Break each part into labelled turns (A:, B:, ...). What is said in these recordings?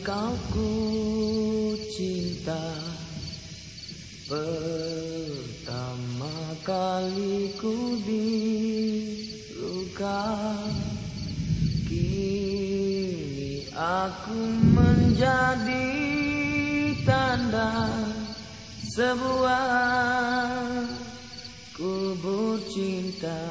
A: kau ku cinta Pertama kali ku diluka. Kini aku menjadi tanda Sebuah kubur cinta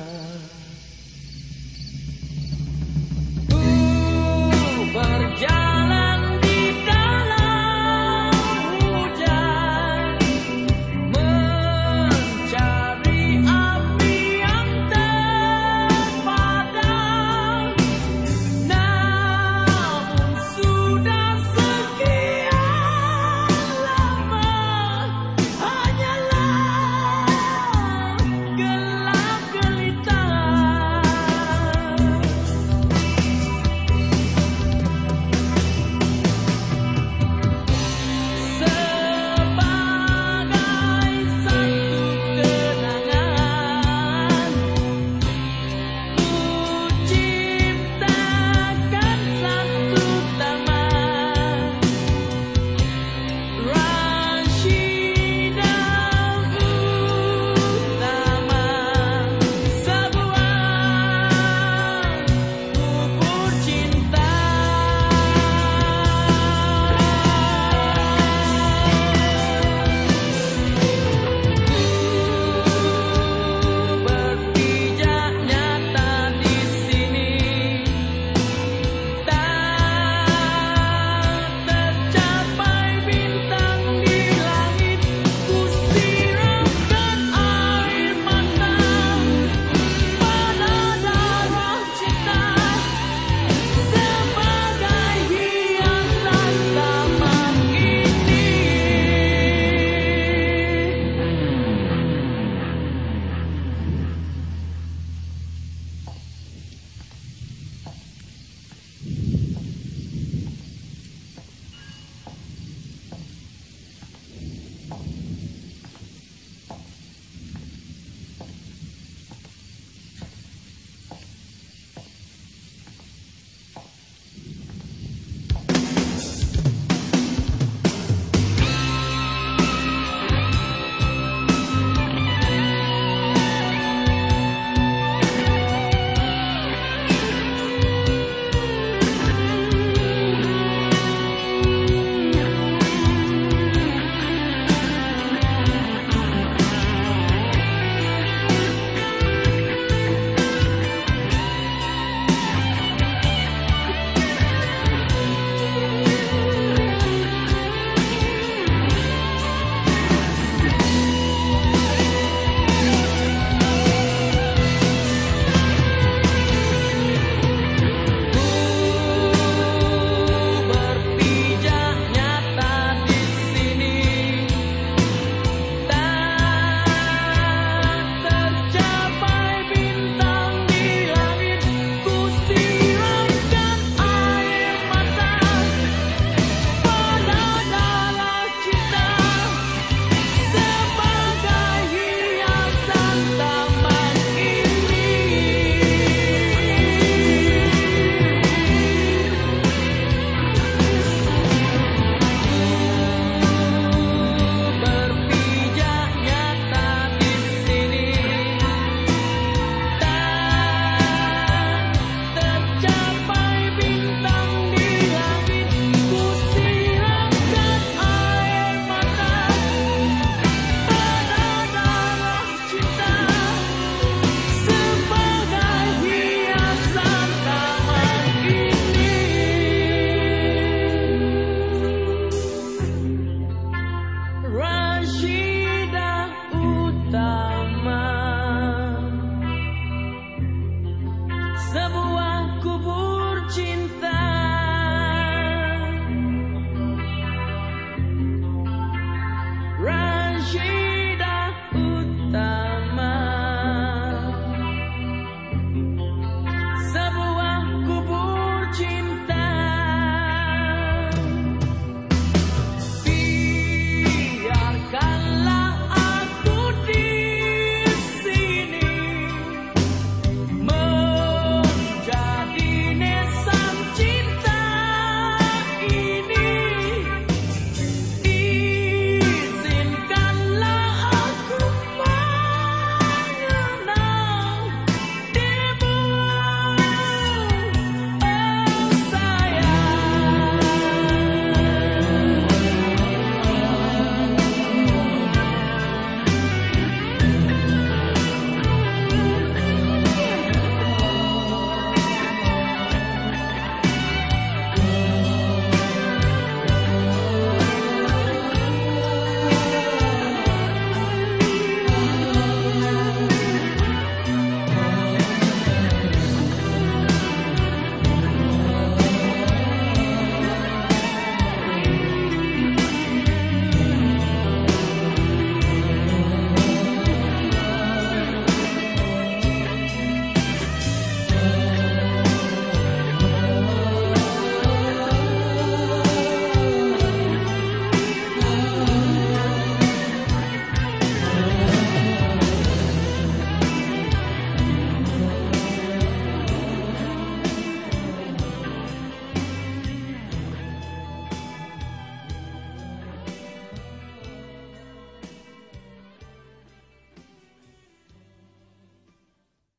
A: Sabor